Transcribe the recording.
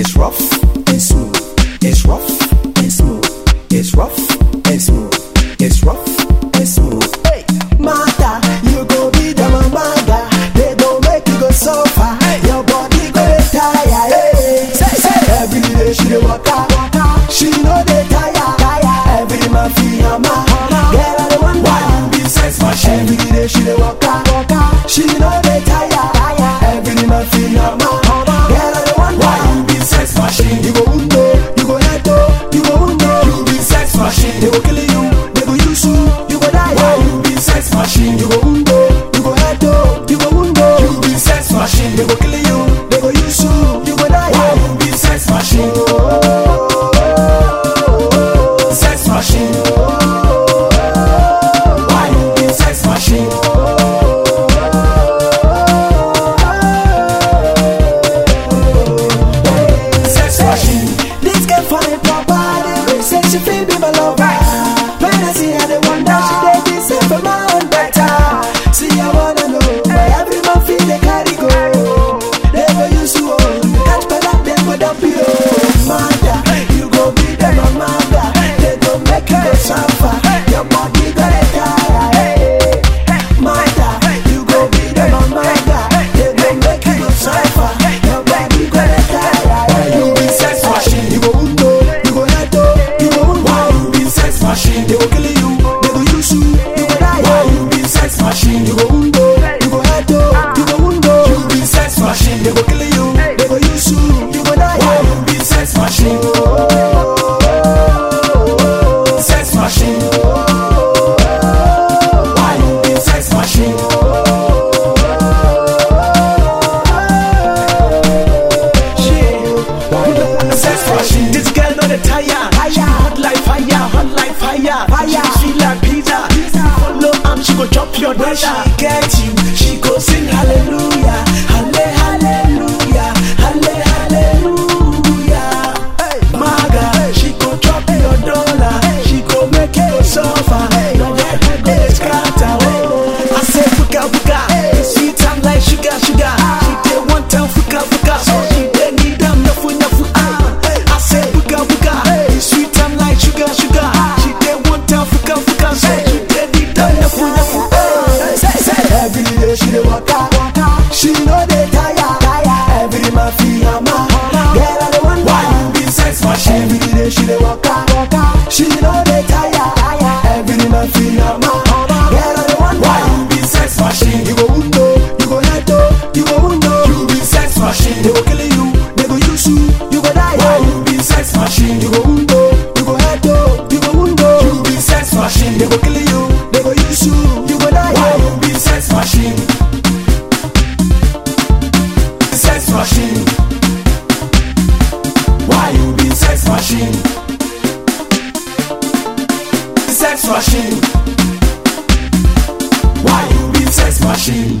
It's rough and smooth. It's rough and smooth. It's rough and smooth. It's rough and smooth. Hey, Mata, you go be the mamaga. They don't make you go suffer. Hey. Your body go tired. Hey, say, say. Every day she walk waka. She know they tired. tire. Every man feel her ma. Get out porque le fuka fuka. Sweet like sugar sugar. She dey one time fuka fuka. She dey need am nafu nafu. I say fuka fuka. Sweet like sugar sugar. She dey one time fuka fuka. She dey need am nafu nafu. Every day she dey waka. She know machine? Why you be sex machine? Sex machine. Why you be sex machine?